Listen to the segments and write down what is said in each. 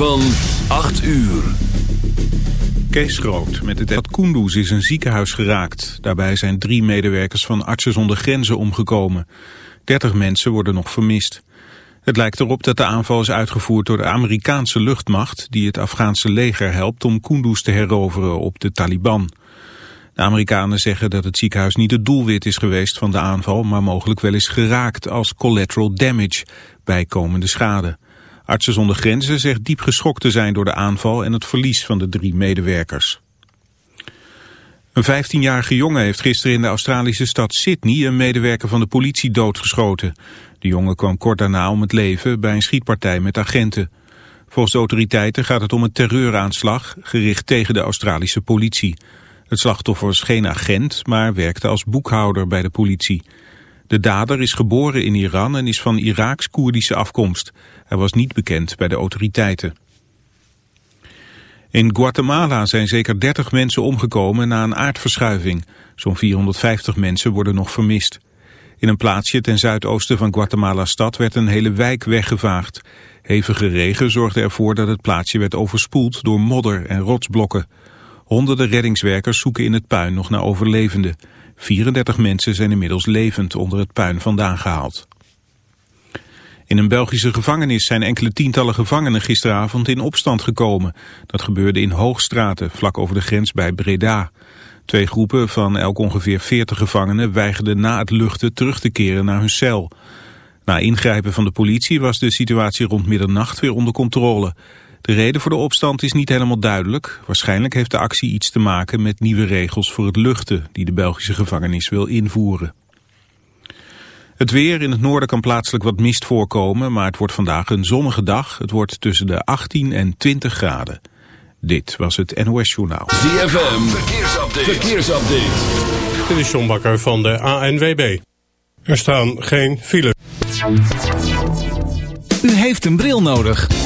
Van 8 uur. Kees Groot met het dat Kunduz is een ziekenhuis geraakt. Daarbij zijn drie medewerkers van Artsen zonder Grenzen omgekomen. 30 mensen worden nog vermist. Het lijkt erop dat de aanval is uitgevoerd door de Amerikaanse luchtmacht... die het Afghaanse leger helpt om Kunduz te heroveren op de Taliban. De Amerikanen zeggen dat het ziekenhuis niet het doelwit is geweest van de aanval... maar mogelijk wel is geraakt als collateral damage, bijkomende schade. Artsen zonder Grenzen zegt diep geschokt te zijn door de aanval en het verlies van de drie medewerkers. Een 15-jarige jongen heeft gisteren in de Australische stad Sydney een medewerker van de politie doodgeschoten. De jongen kwam kort daarna om het leven bij een schietpartij met agenten. Volgens de autoriteiten gaat het om een terreuraanslag gericht tegen de Australische politie. Het slachtoffer was geen agent, maar werkte als boekhouder bij de politie. De dader is geboren in Iran en is van Iraaks-Koerdische afkomst. Hij was niet bekend bij de autoriteiten. In Guatemala zijn zeker 30 mensen omgekomen na een aardverschuiving. Zo'n 450 mensen worden nog vermist. In een plaatsje ten zuidoosten van Guatemala-stad werd een hele wijk weggevaagd. Hevige regen zorgde ervoor dat het plaatsje werd overspoeld door modder en rotsblokken. Honderden reddingswerkers zoeken in het puin nog naar overlevenden. 34 mensen zijn inmiddels levend onder het puin vandaan gehaald. In een Belgische gevangenis zijn enkele tientallen gevangenen gisteravond in opstand gekomen. Dat gebeurde in Hoogstraten, vlak over de grens bij Breda. Twee groepen van elk ongeveer 40 gevangenen weigerden na het luchten terug te keren naar hun cel. Na ingrijpen van de politie was de situatie rond middernacht weer onder controle. De reden voor de opstand is niet helemaal duidelijk. Waarschijnlijk heeft de actie iets te maken met nieuwe regels voor het luchten die de Belgische gevangenis wil invoeren. Het weer in het noorden kan plaatselijk wat mist voorkomen, maar het wordt vandaag een zonnige dag. Het wordt tussen de 18 en 20 graden. Dit was het NOS Journaal. ZFM, verkeersupdate. verkeersupdate. Dit is John Bakker van de ANWB. Er staan geen files. U heeft een bril nodig.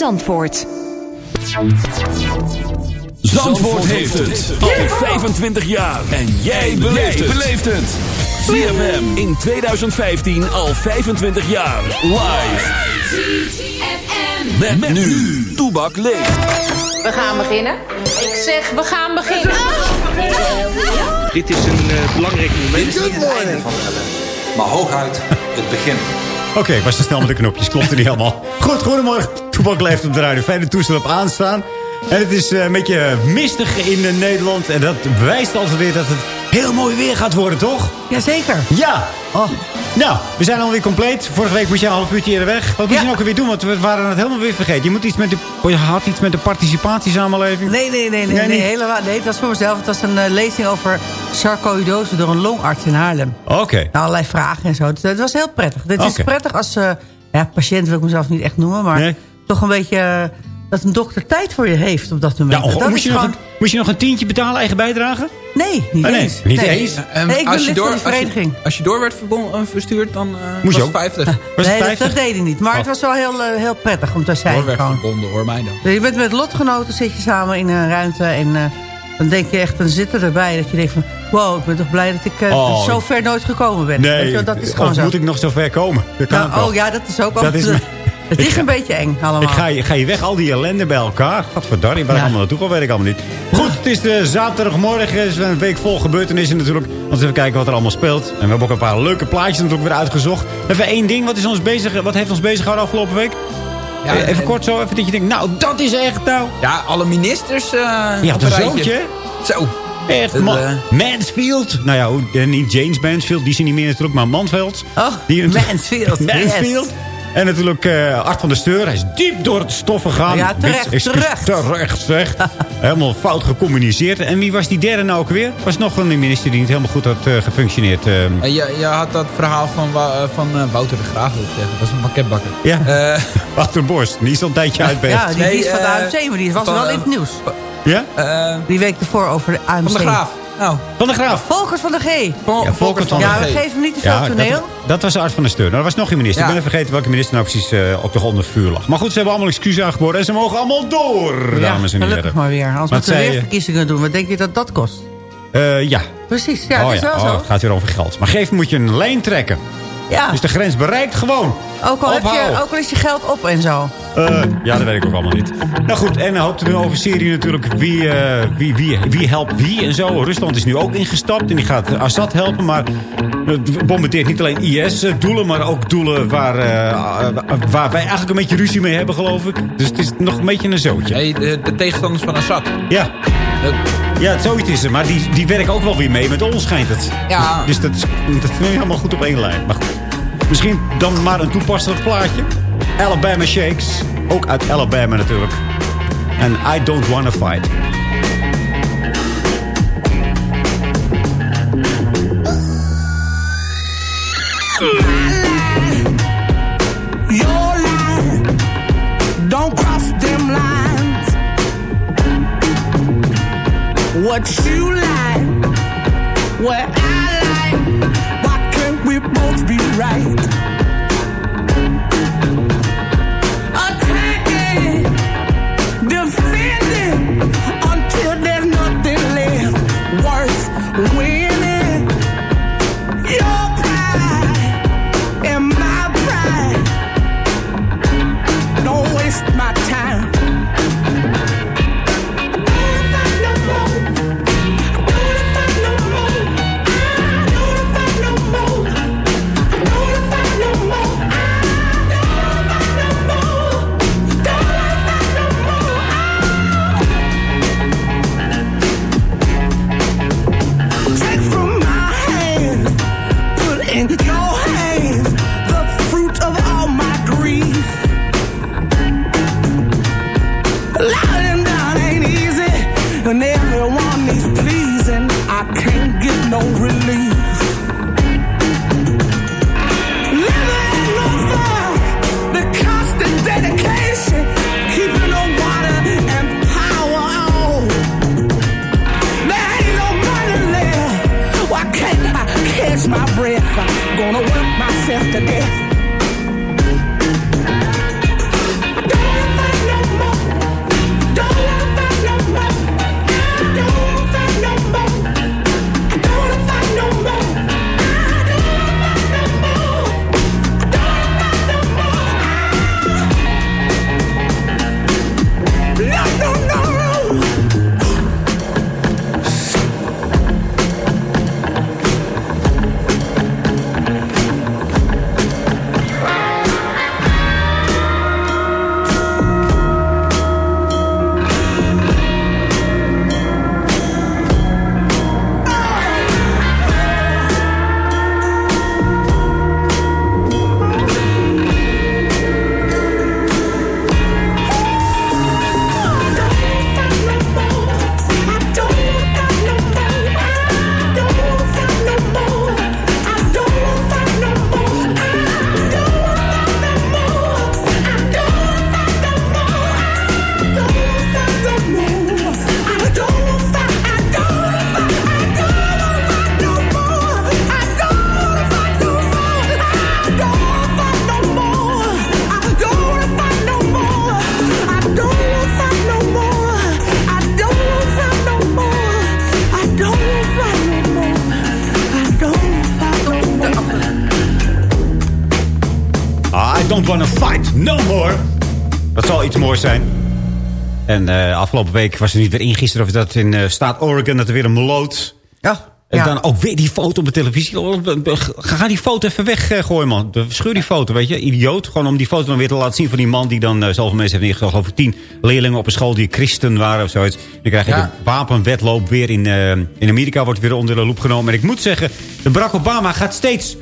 Zandvoort. Zandvoort heeft het al 25 jaar. En jij beleeft het. ZFM in 2015 al 25 jaar. Live. Met, met nu. Toebak leeft. We gaan beginnen. Ik zeg, we gaan beginnen. Dit is een uh, belangrijk moment. Good morning. Maar hooguit het begin. Oké, okay, ik was te snel met de knopjes. Klopt er niet helemaal. Goed, goedemorgen. Toebak leeft op de radio. Fijne toestel op aanstaan. En het is een beetje mistig in Nederland. En dat bewijst altijd weer dat het heel mooi weer gaat worden, toch? Jazeker. Ja. Oh. Nou, we zijn alweer compleet. Vorige week moest je een half uurtje eerder weg. Wat moet ja. je nou weer doen? Want we waren het helemaal weer vergeten. Je, moet iets met de, je had iets met de participatiesamenleving. Nee, nee, nee. Nee, nee, nee, helemaal, nee dat was voor mezelf. Het was een uh, lezing over sarcoïdose door een longarts in Haarlem. Oké. Okay. Nou, allerlei vragen en zo. Het was heel prettig. Dit is prettig als... Uh, ja, patiënt wil ik mezelf niet echt noemen, maar nee. Toch een beetje... Uh, dat een dokter tijd voor je heeft op dat moment. Ja, oh, moest, je gewoon... nog een, moest je nog een tientje betalen, eigen bijdrage? Nee, niet oh, nee, eens. Niet nee. nee, ik. Als je, als je door werd verbonden, verstuurd, dan uh, Moest was het 50. Uh, was nee, 50? Dat, dat, deed hij niet. Maar oh. het was wel heel, uh, heel prettig om te zijn. Door werd verbonden, hoor mij dan. Dus je bent met lotgenoten, zit je samen in een ruimte en... Dan denk je echt, dan zit er erbij dat je denkt van... wow, ik ben toch blij dat ik uh, Oh. zo ver nooit gekomen ben. Weet je Nee, wel, dat is gewoon of zo. moet ik nog zo ver komen? Dat kan Nou, ook wel. oh ja, dat is ook Dat altijd... is- het Ik is ga- een beetje eng allemaal. Ik ga, je- ga je weg, al die ellende bij elkaar. Gadverdarrie, waar ik Ja. allemaal naartoe ga, weet ik allemaal niet. Goed, het is de zaterdagmorgen. Het is een week vol gebeurtenissen natuurlijk. Laten we even kijken wat er allemaal speelt. En we hebben ook een paar leuke plaatjes natuurlijk weer uitgezocht. Even één ding, wat, is ons bezig, wat heeft ons bezig gehouden afgelopen week? Ja, Eh, even en- kort zo, even dat je denkt, nou, dat is echt nou... Ja, alle ministers. eh Ja, een zoontje. Zo. Echt, man. eh, Mansfield. Nou ja, niet James Mansfield, die is er niet meer natuurlijk, maar Mansfield. Oh, Die Mansfield, Mansfield. En natuurlijk eh Art van der Steur. Hij is diep door het stof gegaan. Ja, terecht, Is- is- terecht. Terecht, zeg. helemaal fout gecommuniceerd. En wie was die derde nou ook weer? Was nog een minister die niet helemaal goed had eh, gefunctioneerd. eh. En je, je had dat verhaal van, eh, van eh, Wouter de Graaf, wil ik zeggen. Dat is een pakketbakker. ja, Eh, Wouter Bos. Die is al een tijdje uit bezig. Ja, die, die is van de eh, AMC, maar die was van, wel eh, in het nieuws. Ja? eh, Die week ervoor over de AMC. van de Graaf. Nou, Van de Graaf. Volkers van de G. Vol- Ja, Volkert van Ja, de we G. geven hem niet te veel Ja, toneel. dat, dat was Art van der Steur. Nou, er was nog een minister. Ja. Ik ben vergeten welke minister nou precies eh, op de onder vuur lag. Maar goed, ze hebben allemaal excuses aangeboden. En ze mogen allemaal door, dames en heren. gelukkig maar weer. Als we weer verkiezingen doen, wat denk je dat dat kost? Eh, ja. Precies, ja, oh, dat is ja. wel Oh, zo. het gaat weer over geld. Maar geef moet je een lijn trekken. Ja, Dus de grens bereikt gewoon. ook, al heb je, ook al is je geld op en zo. Eh, ja, dat weet ik ook allemaal niet. Nou goed, en dan hoopten we over Syrië natuurlijk wie, eh, wie, wie, wie helpt wie en zo. Rusland is nu ook ingestapt en die gaat Assad helpen. Maar het bombardeert niet alleen IS-doelen, maar ook doelen waar, eh, waar wij eigenlijk een beetje ruzie mee hebben, geloof ik. Dus het is nog een beetje een zootje. hey, de, de tegenstanders van Assad. Ja, Dat- ja zoiets is er. Maar die, die werken ook wel weer mee met ons, schijnt het. ja, Dus dat, is- dat is helemaal goed op één lijn. Maar goed. Misschien dan maar een toepasselijk plaatje. Alabama Shakes. Ook uit Alabama natuurlijk. En I Don't Wanna Fight. What you like, what right? En eh, afgelopen week was er niet weer ingisteren of dat in eh, staat Oregon dat er weer een meloot. Ja. En ja. dan ook weer die foto op de televisie. Ga die foto even weggooien, man. Scheur die foto, weet je. Idioot. Gewoon om die foto dan weer te laten zien van die man... die dan uh, zoveel mensen heeft neergezet. Geloof ik tien leerlingen op een school die christen waren of zoiets. Dan krijg je Ja. de wapenwetloop weer in, eh, in Amerika. Wordt weer onder de loep genomen. En ik moet zeggen, de Barack Obama gaat steeds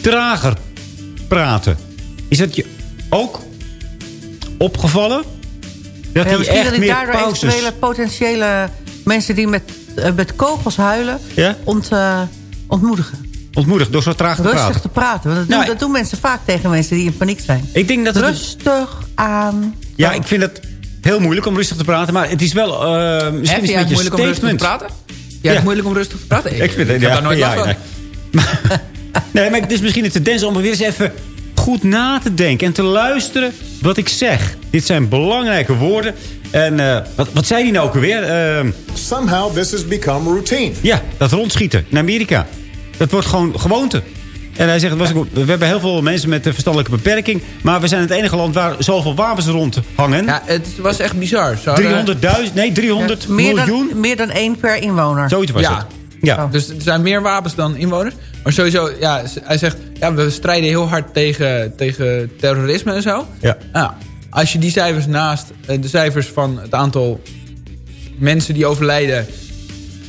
trager praten. Is dat je ook opgevallen? Dat Ja, hij misschien echt daardoor pauzes... eventuele potentiële mensen die met, eh, met kogels huilen... Ja? Ont, eh, ontmoedigen. Ontmoedigd door zo traag te Rustig praten. te praten. Want dat, Nou, doen, dat doen mensen vaak tegen mensen die in paniek zijn. Ik denk dat het... Rustig aan. Ja, ik vind het heel moeilijk om rustig te praten. Maar het is wel uh, misschien Heb is het een beetje moeilijk om rustig te statement. praten? Ja, het is moeilijk om rustig te praten. Ik vind het, heb ja, daar nooit ja, last van. nee. nee, maar het is misschien een tendens om weer eens even goed na te denken. En te luisteren wat ik zeg. Dit zijn belangrijke woorden. En uh, wat, wat zei hij nou ook alweer? Uh, Somehow this has become routine. Ja, dat rondschieten in Amerika. Dat wordt gewoon gewoonte. En hij zegt, was we hebben heel veel mensen met een verstandelijke beperking. Maar we zijn het enige land waar zoveel wapens rondhangen. Ja, het was echt bizar. Ze hadden- 300.000, nee, 300 meer, miljoen. dan, meer dan één per inwoner. Zoiets was ja. het. Ja. Dus er zijn meer wapens dan inwoners. Maar sowieso, ja, hij zegt... Ja, we strijden heel hard tegen, tegen terrorisme en zo. Ja. Nou, als je die cijfers naast eh, de cijfers van het aantal mensen die overlijden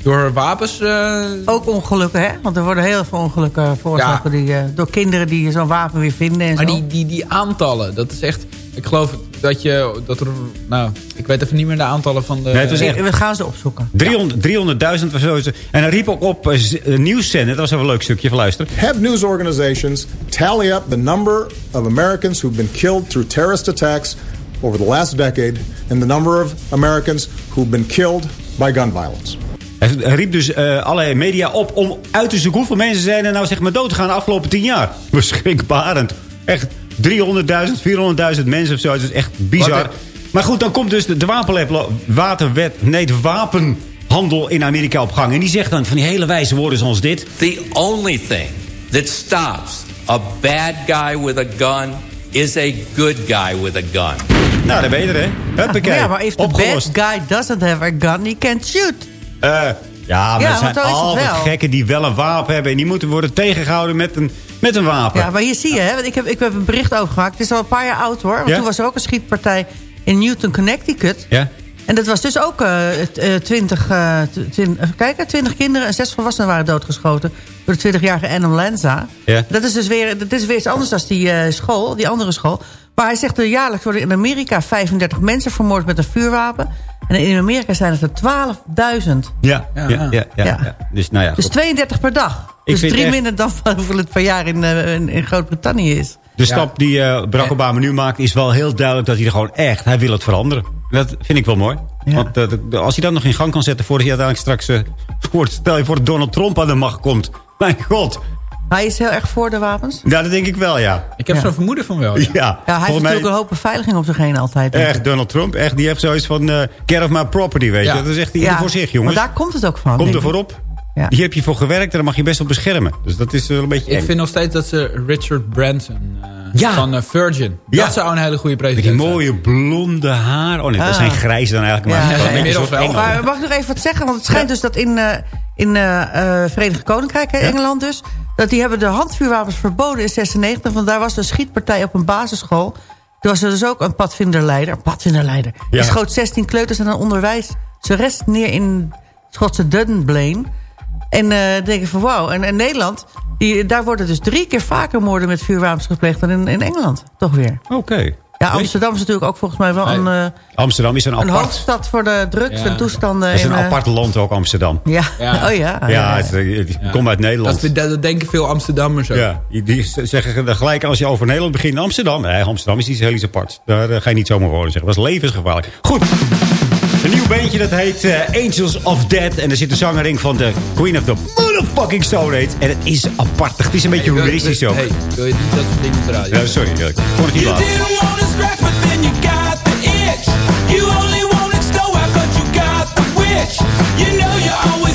door wapens... eh, Ook ongelukken, hè? Want er worden heel veel ongelukken veroorzaakt die, eh, door kinderen die zo'n wapen weer vinden. En maar zo. die, die, die aantallen, dat is echt... Ik geloof dat je... Dat er, nou, ik weet even niet meer de aantallen van de... Nee, het was echt- We gaan ze opzoeken. 300 300.000 was. En hij riep ook op uh, z- uh, nieuwszender. Dat was wel een leuk stukje van luisteren. Have news organizations tally up the number of Americans who've been killed through terrorist attacks over the last decade and the number of Americans who've been killed by gun violence. Hij riep dus uh, allerlei media op om uit te zoeken hoeveel mensen zijn er nou zeg maar dood gegaan de afgelopen 10 jaar. Beschikbarend. Echt 300.000, 400.000 mensen of zo. Het is echt bizar. Wat, Maar goed, dan komt dus de, de wapenwet, waterwet, nee, de wapenhandel in Amerika op gang. En die zegt dan van die hele wijze woorden zoals dit. The only thing that stops a bad guy with a gun is a good guy with a gun. Nou, daar ben je er, hè? Huppakee. Ja, maar if the Opgelost. bad guy doesn't have a gun, he can't shoot. Uh, ja, maar Ja, er zijn altijd gekken die wel een wapen hebben. En die moeten worden tegengehouden met een, met een wapen. Ja, maar hier zie je, hè, want ik heb, ik heb een bericht over gemaakt. Het is al een paar jaar oud, hoor. Want Ja? toen was er ook een schietpartij in Newton, Connecticut. Ja? En dat was dus ook eh, twintig, uh, even kijken, twintig kinderen en zes volwassenen waren doodgeschoten. Door de 20-jarige Adam Lanza. Ja. Dat is dus weer, dat is weer iets anders dan die uh, school, die andere school. Maar hij zegt, er jaarlijks worden in Amerika 35 mensen vermoord met een vuurwapen. En in Amerika zijn het er 12.000. Ja, ja, ja, ja, ja. Dus nou ja, Dus goed. 32 per dag. Ik dus drie echt- minder dan hoeveel het per jaar in, uh, in, in Groot-Brittannië is. De stap die uh, Barack Obama nu maakt is wel heel duidelijk dat hij er gewoon echt, hij wil het veranderen. Dat vind ik wel mooi. Want uh, de- als hij dat nog in gang kan zetten voordat hij uiteindelijk straks, uh, voor, stel je voor dat Donald Trump aan de macht komt. Mijn god. Hij is heel erg voor de wapens. Ja, dat denk ik wel, ja. Ik heb Ja. zo'n vermoeden van wel. Ja, Ja. Ja, hij heeft mij natuurlijk een hoop beveiliging op zich heen altijd. echt Donald Trump, echt, die heeft zoiets van uh, care of my property, weet je. Dat is echt ieder voor zich, jongens. Maar daar komt het ook van. Komt er ik. voorop. Ja. Hier heb je voor gewerkt en dan mag je best wel beschermen. Dus dat is wel een beetje Ik eng. vind nog steeds dat ze Richard Branson uh, Ja. van uh, Virgin... Ja. Dat zou een hele goede Met die president zijn. mooie blonde haar. Oh nee, dat Ah. zijn grijs dan eigenlijk. Maar Ja, inmiddels wel. Engeland. Maar mag ik nog even wat zeggen? Want het schijnt dus dat in, eh in eh eh, Verenigd Koninkrijk, hè, Engeland dus... dat die hebben de handvuurwapens verboden in 96. Want daar was een schietpartij op een basisschool. Toen was er dus ook een padvinderleider. Een padvinderleider. Ja. Die schoot 16 kleuters en een onderwijzeres neer in Schotse Dunblane. En eh dan denk ik van wauw. En in Nederland, die, daar worden dus drie keer vaker moorden met vuurwapens gepleegd dan in, in Engeland. Toch weer. Oké. Ja, Amsterdam is natuurlijk ook volgens mij wel een, eh, Amsterdam is een een apart... hoofdstad voor de drugs Ja. en toestanden. Dat is een in, eh, apart land ook, Amsterdam. Ja. Ja. oh ja. Ja, het, het komt uit Nederland. Dat, dat, dat denken veel Amsterdammers ook. Ja, die- zeggen dan gelijk als je over Nederland begint. Amsterdam. Nee, Amsterdam is iets heel iets apart. Daar ga je niet zomaar wonen zeggen. Dat is levensgevaarlijk. Goed. Een nieuw beentje dat heet eh, Angels of Death. En er zit de zanger in van de Queen of the Motherfucking Stone Age. En het is apart. Het is een beetje Hey, humoristisch ook. Hey, wil je niet dat soort dingen radio? Ja, sorry. ja, Ik vond het niet You laat. didn't want to scratch, but then you got the itch. You only wanted snow, I thought you got the witch. You know you're always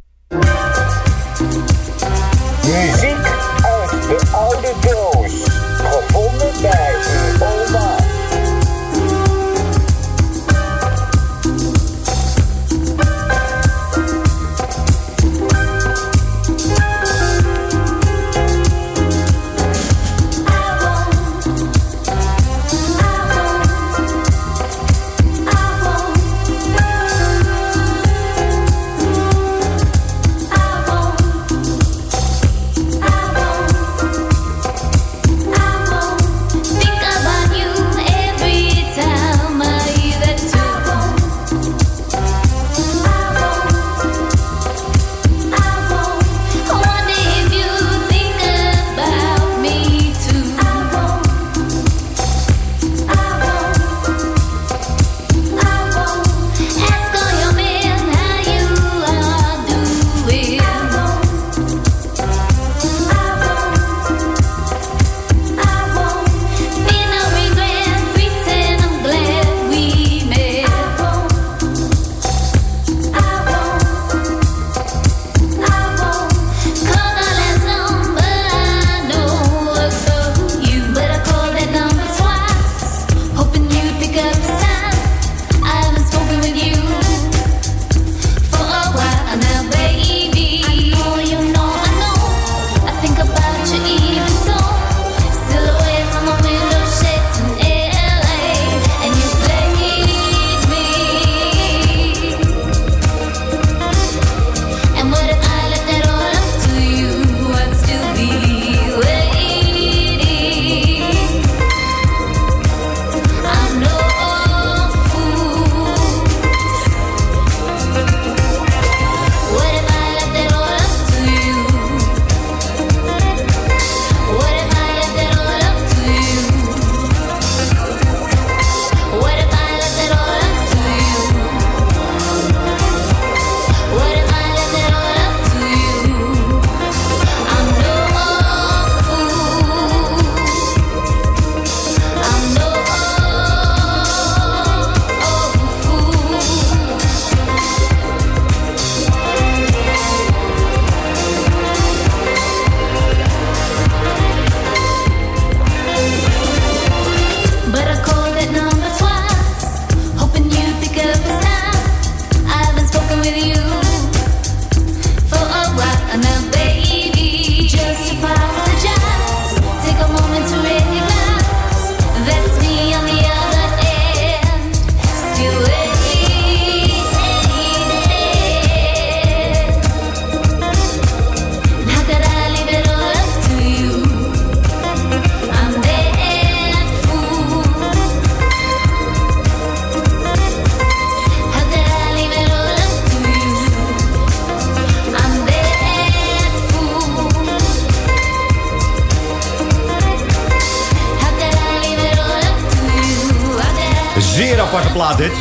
aparte plaat dit.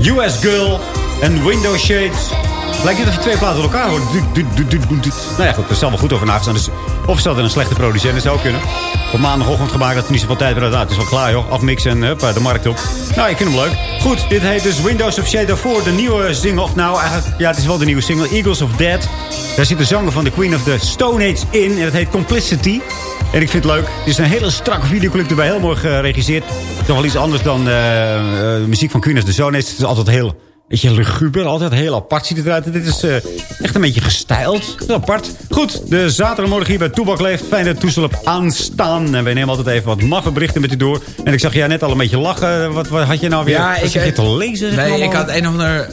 US Girl en Window Shades. Lijkt niet of je twee platen door elkaar hoort. Nou ja, goed, er zal wel goed over nagestaan. Dus of ze hadden een slechte producent, dat zou kunnen. Op maandagochtend gemaakt, dat er niet zoveel tijd. Nou, het is wel klaar, joh. Afmixen en hup, de markt op. Nou, ik vind hem leuk. Goed, dit heet dus Windows of Shadow 4, de nieuwe single. Of nou, eigenlijk, ja, het is wel de nieuwe single. Eagles of Dead. Daar zit de zanger van de Queen of the Stone Age in. En dat heet Complicity. En ik vind het leuk. Het is een hele strakke videoclip erbij. Heel mooi geregisseerd. Toch wel iets anders dan eh, eh, muziek van Queen Stone Age. Het is altijd heel beetje luguber. Altijd heel apart ziet het eruit. Dit is eh, echt een beetje gestyled. Heel apart. Goed, de zaterdagmorgen hier bij Toebak Leeft. Fijn dat het toestel op aanstaan. En wij nemen altijd even wat maffe berichten met u door. En ik zag jij net al een beetje lachen. Wat, wat had je nou weer? Ja, ik je te lezen? Nee, ik had een of ander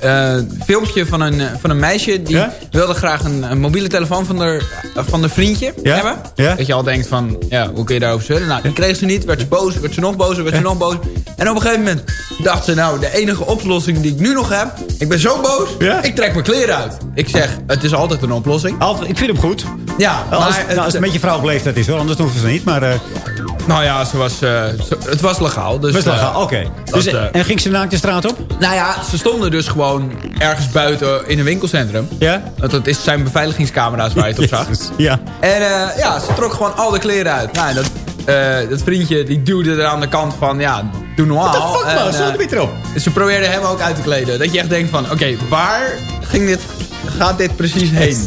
eh, filmpje van een, eh, van een meisje. Die wilde graag een, een mobiele telefoon van haar, van haar vriendje Ja? hebben. Ja? Dat je al denkt van, ja, hoe kun je daarover zullen? Nou, die kreeg ze niet. Werd ze boos, werd ze nog bozer, werd ze nog boos. En op een gegeven moment dacht ze, nou, de enige oplossing die ik nu nog heb... Ik ben zo boos, ik trek mijn kleren uit. Ik zeg, het is altijd een oplossing. Altijd, ik vind hem goed. Ja, Als, maar... nou, als het een beetje vrouwelijke leeftijd is hoor, anders hoeven ze niet. Maar Nou ja, ze was, eh, ze- het was legaal. Dus, best wel eh. Oké. Dus, eh, en ging ze naakt de straat op? Nou ja, ze stonden dus gewoon ergens buiten in een winkelcentrum. Ja? Want dat is, zijn beveiligingscamera's waar je het op zag. Jezus, Ja. En ja, ze trok gewoon al de kleren uit. Nou, dat, dat vriendje die duwde er aan de kant van, ja, doe normaal. What the fuck, man? Zo eh, niet erop. Ze probeerde hem ook uit te kleden. Dat je echt denkt van, oké, waar ging dit, gaat dit precies heen?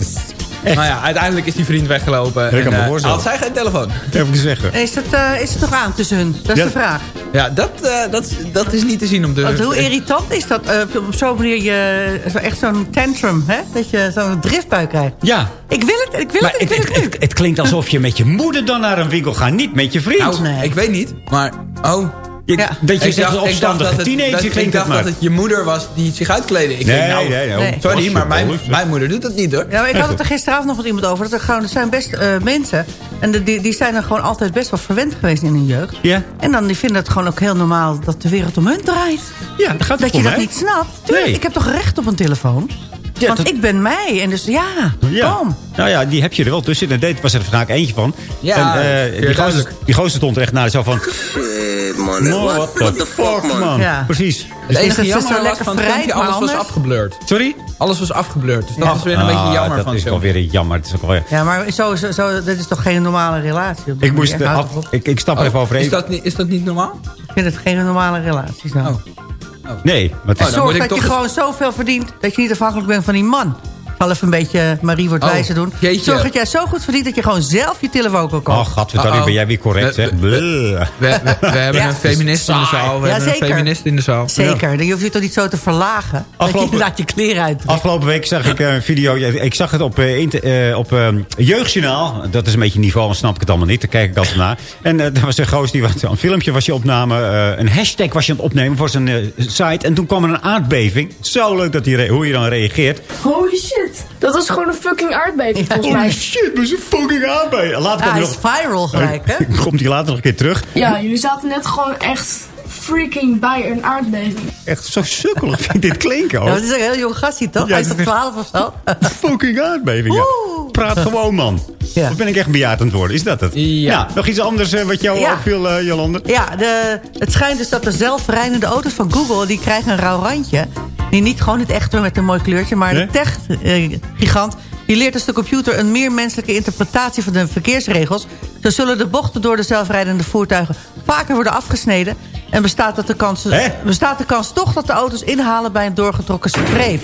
Nou ja, uiteindelijk is die vriend weggelopen. En, eh, had zij geen telefoon. Even zeggen. Is het, eh, is het toch aan tussen hun? Dat is Ja. de vraag. Ja, dat, eh, dat, dat is niet te zien om te... Want hoe irritant is dat? eh, op zo'n manier je zo echt zo'n tantrum, hè? Dat je zo'n driftbui krijgt. Ja. Ik wil het, ik wil Maar het, ik het, wil het, het het, het klinkt alsof je met je moeder dan naar een winkel gaat. Niet met je vriend. Nou, ik weet niet, maar... Oh, Je- Dat je Ik zegt opstandige dat teenager dat- klinkt Ik dacht maar. dat het je moeder was die zich uitkleedde. Ik Nee, denk, nou, nee, nee. Sorry, maar mijn, mijn moeder doet dat niet hoor. Ja, maar ik had het er gisteravond nog met iemand over. Dat er, gewoon, er zijn best eh, mensen. En de- die, die zijn er gewoon altijd best wel verwend geweest in hun jeugd. Ja. En dan die vinden het gewoon ook heel normaal dat de wereld om hun draait. Ja, dat gaat Dat je om, dat hè? niet snapt. Tuurlijk, Nee. ik heb toch recht op een telefoon? Want dat- ik ben mij. En dus ja, Ja. kom. Nou ja, die heb je er wel tussen. En dit was er vandaag eentje van. Ja, en, eh, die, gozer, die gozer stond er echt naar. Zo van... Shit, man. No, what, what the fuck, man? Ja. Precies. Het is enige het jammer was lekker van het vrij, alles was afgeblurred. Sorry? Alles was afgeblurred, dus dat Ja. is weer een beetje Ah, jammer dat van is het wel weer jammer. Het is ook wel weer... Ja, maar zo, zo, zo, dat is toch geen normale relatie? Ik, moest, eh, af- ik, ik stap er Oh, even over is, dat niet, is dat niet normaal? Ik vind het geen normale relatie. Zo. Oh. Nee, maar het is... Oh, dan Zorg dat je gewoon zoveel verdient... dat je niet afhankelijk bent van die man. Ik zal even een beetje Marie wordt Oh, wijzer doen. jeetje. Zorg dat jij zo goed verdient dat je gewoon zelf je telefoon kan kopen. Oh, gadverdamme, ben jij weer correct, We- zeg. we- Bleh. We, we, we hebben Ja. een feminist in de zaal. We Ja, hebben een zeker. feminist in de zaal. Zeker, dan hoef je toch niet zo te verlagen. Dat je Afgelopen- inderdaad je kleren uit. Afgelopen week zag ik een video. Ik zag het op, eh, inter- eh, op eh, Jeugdjournaal. Dat is een beetje niveau, dan snap ik het allemaal niet. Daar kijk ik altijd naar. En eh, er was een goos die was, een filmpje was je opname. eh, een hashtag was je aan het opnemen voor zijn site. En toen kwam er een aardbeving. Zo leuk dat die re- hoe je dan reageert. Holy shit. Dat was gewoon een fucking aardbeving volgens Holy mij. shit, dat is een fucking aardbeving. Later Ja, hij nog, viral gelijk, hè? komt hij later nog een keer terug. Ja, jullie zaten net gewoon echt freaking bij een aardbeving. Echt zo sukkelig vind ik dit klinken. Ja, hoor. dat is een heel jong gastje, toch? Ja, hij is toch is- 12 of zo? fucking aardbeving. Ja. Praat gewoon, man. Ja. Of ben ik echt bejaard aan het worden? Is dat het? Ja. nog iets anders eh, wat jou Ja. opviel, eh, Jolande? Ja, de, het schijnt dus dat de zelfrijdende auto's van Google... die krijgen een rauw randje. Niet gewoon het echte met een mooi kleurtje... maar Nee? de tech-gigant... die leert dus de computer een meer menselijke interpretatie... van de verkeersregels. Zo zullen de bochten door de zelfrijdende voertuigen... vaker worden afgesneden... en bestaat, dat de kans, bestaat de kans toch dat de auto's inhalen... bij een doorgetrokken streep.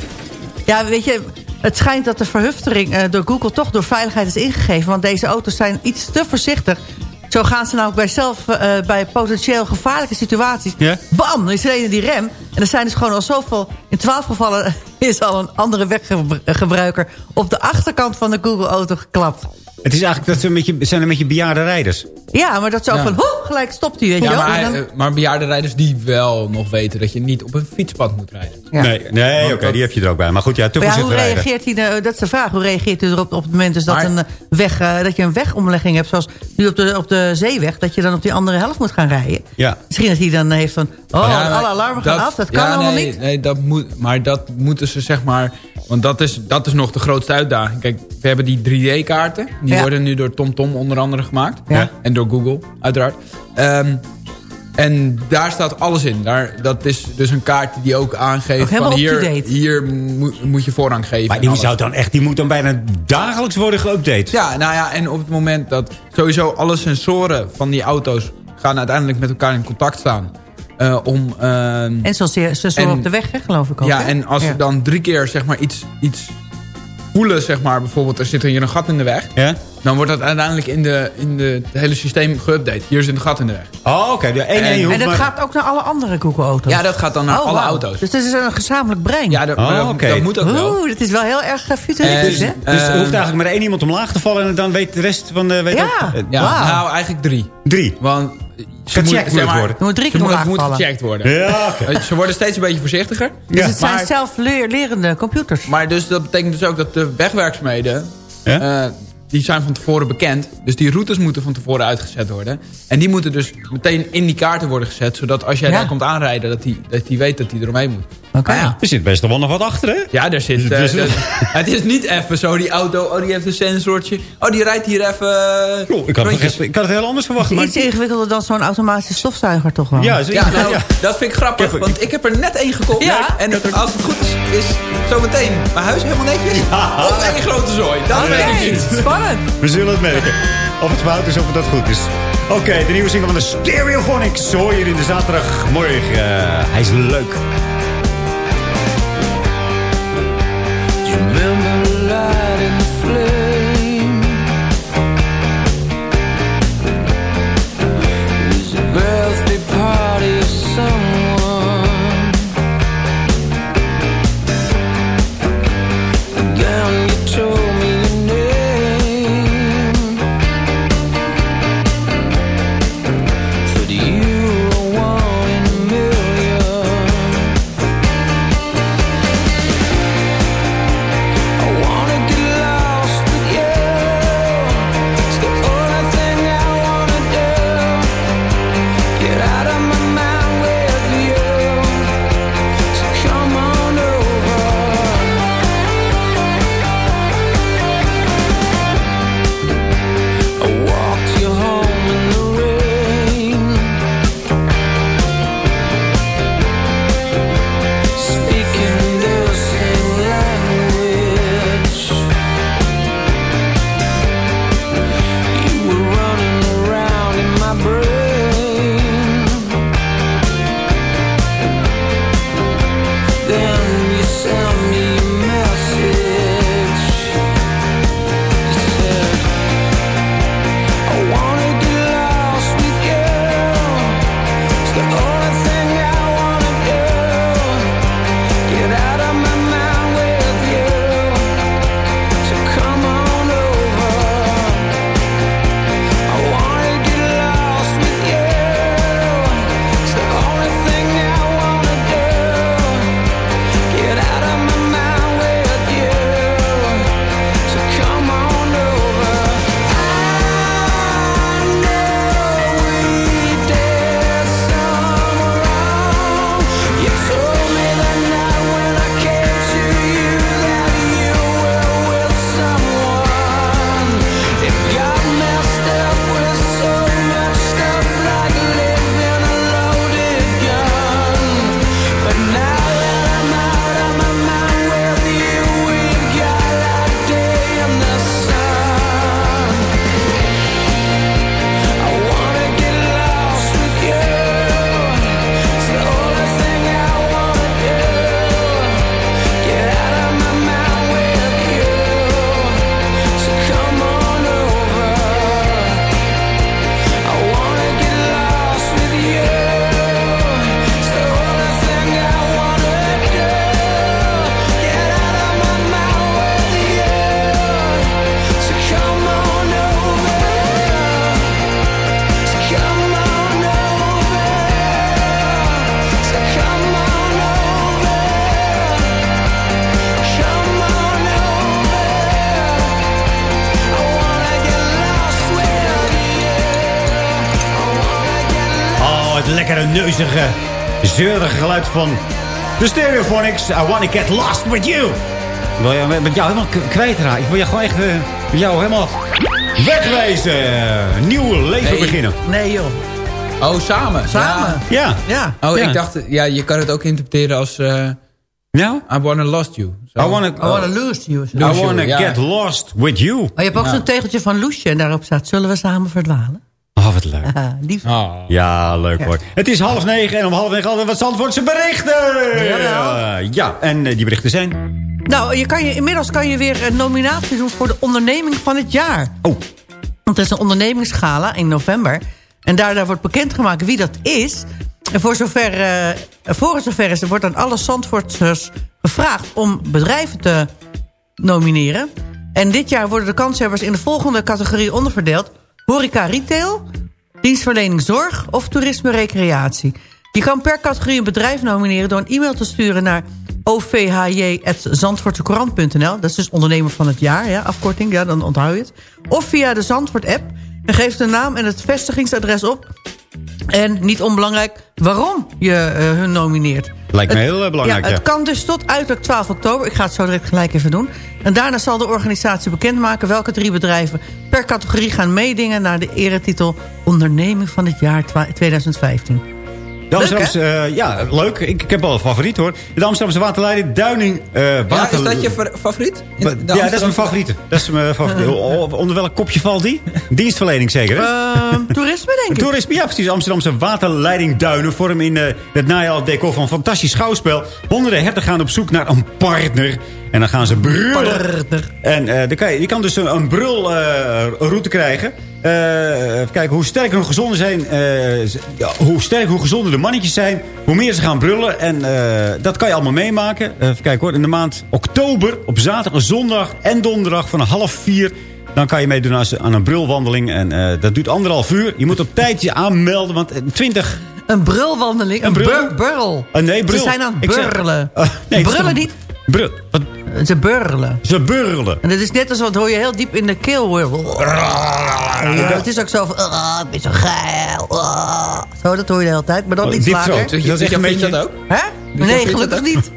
Ja, weet je... Het schijnt dat de verhuftering eh, door Google toch door veiligheid is ingegeven. Want deze auto's zijn iets te voorzichtig. Zo gaan ze nou ook bij, zelf, eh, bij potentieel gevaarlijke situaties. Ja. Bam, dan is er een die rem. En er zijn dus gewoon al zoveel... In twaalf gevallen is al een andere weggebruiker... op de achterkant van de Google-auto geklapt. Het is eigenlijk dat ze een beetje, zijn een beetje bejaarde rijders. Ja, maar dat zo Ja. van... Ho, gelijk stopt hij, weet je Ja, wel. maar, dan- eh, maar bejaardenrijders die wel nog weten dat je niet op een fietspad moet rijden. Ja. Nee, nee oké, dat- die heb je er ook bij. Maar goed, ja, te Maar ja, hoe rijden. reageert hij, nou- dat is de vraag, hoe reageert hij erop op het moment dus dat, Maar- een, eh, weg, eh, dat je een wegomlegging hebt... zoals nu op de, op de zeeweg, dat je dan op die andere helft moet gaan rijden? Ja. Misschien dat hij dan heeft van, oh, alle alarmen gaan af, dat kan ja, allemaal nee, niet. Nee, dat moet, maar dat moeten ze zeg maar... Want dat is, dat is nog de grootste uitdaging. Kijk, we hebben die 3D-kaarten. Die Ja. worden nu door TomTom onder andere gemaakt. Ja. En door Google, uiteraard. Ehm, en daar staat alles in. Daar, dat is dus een kaart die ook aangeeft helemaal van hier, hier moet, moet je voorrang geven. Maar die zou dan echt, die moet dan bijna dagelijks worden geüpdate. Ja, nou ja, en op het moment dat sowieso alle sensoren van die auto's gaan uiteindelijk met elkaar in contact staan. Eh, om, ehm, En zoals ze ze zo En- op de weg, hè, geloof ik ook. ja, hè? en als Ja. ze dan drie keer zeg maar iets, iets voelen, zeg maar, bijvoorbeeld er zit hier een gat in de weg. Ja? Dan wordt dat uiteindelijk in, de, in de, het hele systeem geüpdate. Hier zit een gat in de weg. Oh, oké. Ja, en, en, En dat maar- gaat ook naar alle andere Google-auto's? Ja, dat gaat dan naar Oh, alle auto's. Dus het is een gezamenlijk brein? Ja, dat, Oh, dat, moet ook wel. Oeh, dat is wel heel erg eh, futuristisch, hè? Dus er Eh, hoeft eigenlijk maar één iemand omlaag te vallen... en dan weet de rest van de... Weet Ja. ook- eh, Ja, nou eigenlijk drie. Drie. Want ze Gecheckt moet het worden. Er moet drie keer moet, moet gecheckt worden. Ja, Ze worden steeds een beetje voorzichtiger. Dus Ja. het zijn maar- zelflerende computers. Maar dus dat betekent dus ook dat de wegwerkzaamheden... Ja? eh, die zijn van tevoren bekend. Dus die routes moeten van tevoren uitgezet worden. En die moeten dus meteen in die kaarten worden gezet. Zodat als jij Ja. daar komt aanrijden, dat hij dat die weet dat hij eromheen moet. Oké. Maar ja, Er zit best wel nog wat achter, hè? ja, daar zit... Dus- eh, de- het is niet even zo, die auto, oh, die heeft een sensortje. Oh, die rijdt hier even... eh, Joh, ik, had het rondjes. echt- ik had het heel anders verwacht. Maar... Iets ingewikkelder dan zo'n automatische stofzuiger toch wel? Ja, zo- Ja, nou, ja. dat vind ik grappig, Ik heb- want ik heb er net één gekocht. Ja. En als het goed is, is zometeen mijn huis helemaal netjes. Of één grote zooi, dat weet ik niet. Spannend. We zullen het merken. Of het fout is of het goed is. Oké, de nieuwe single van de Stereophonics. Hoor je in de zaterdagmorgen. hij is leuk. Neuzige, zeurige geluid van de Stereophonics. I wanna get lost with you. Ik wil je met jou helemaal kwijtraken. Ik wil je gewoon echt eh, met jou helemaal wegwezen. Nieuw leven Nee. beginnen. Nee joh. Oh, samen? Samen. Ja. Ja. Oh, Ja. ik dacht, ja, je kan het ook interpreteren als... eh Nou? I wanna lost you. Zo. I wanna, I wanna lose you. I Lose wanna get lost with you. Maar je hebt ook Ja. zo'n tegeltje van Loesje en daarop staat... Zullen we samen verdwalen? Oh, wat leuk. Ah, lief. Oh. Ja, leuk hoor. Het is half negen en om half negen hadden we wat Zandvoortse berichten. Eh, ja, en eh, die berichten zijn... Nou, je kan je, inmiddels kan je weer een nominatie doen voor de onderneming van het jaar. Oh. Want het is een ondernemingsgala in november. En daar, daar wordt bekendgemaakt wie dat is. En voor zover, eh, voor zover is, er wordt aan alle Zandvoorters gevraagd om bedrijven te nomineren. En dit jaar worden de kanshebbers in de volgende categorie onderverdeeld. Horeca retail, dienstverlening zorg of toerisme recreatie. Je kan per categorie een bedrijf nomineren door een e-mail te sturen naar ovhj.zandvoortsecourant.nl. Dat is dus ondernemer van het jaar, ja, afkorting, ja, dan onthoud je het. Of via de Zandvoort-app. En geef de naam en het vestigingsadres op. En niet onbelangrijk, waarom je eh, hun nomineert. Lijkt me Het- heel eh, belangrijk, ja, ja. Het kan dus tot uiterlijk 12 oktober. Ik ga het zo direct gelijk even doen. En daarna zal de organisatie bekendmaken... welke drie bedrijven per categorie gaan meedingen... naar de eretitel Onderneming van het jaar twa- 2015. De Leuk, Amsterdamse, eh, ja, leuk. Ik, ik heb wel een favoriet hoor. De Amsterdamse waterleiding Duining eh Ja, is dat je fa- favoriet? Ja, dat is mijn favoriete. Dat is mijn favoriete. O- Onder welk kopje valt die? Dienstverlening zeker, hè? Ehm, toerisme, denk ik. Toerisme, ja precies. Amsterdamse waterleiding Duinen vormen in eh, het najaar het decor van een fantastisch schouwspel. Honderden herten gaan op zoek naar een partner. En dan gaan ze brullen. En eh, dan kan je, je kan dus een, een brulroute krijgen. Eh, even kijken, hoe sterk en hoe gezonder zijn. eh, ja, hoe sterk, hoe gezonder de mannetjes zijn. Hoe meer ze gaan brullen. En eh, dat kan je allemaal meemaken. Even kijken hoor. In de maand oktober. Op zaterdag, zondag en donderdag van half vier. Dan kan je meedoen aan, een brulwandeling. En dat duurt anderhalf uur. Je moet op tijd je aanmelden. Want eh, 20... Een brulwandeling, een, brul? bur- burl. Nee, brul. Ze zijn aan het zeg-. Ah, nee, brullen niet. Brul. Wat? Ze burlen. Ze burlen. En dat is net als wat hoor je heel diep in de keel. Ja, het is ook zo van, ah, ik ben zo geil. ah. Zo, dat hoor je de hele tijd. Maar dan Oh, iets diep lager. Dat is een beetje... dat ook? Hè? Nee, gelukkig dat niet.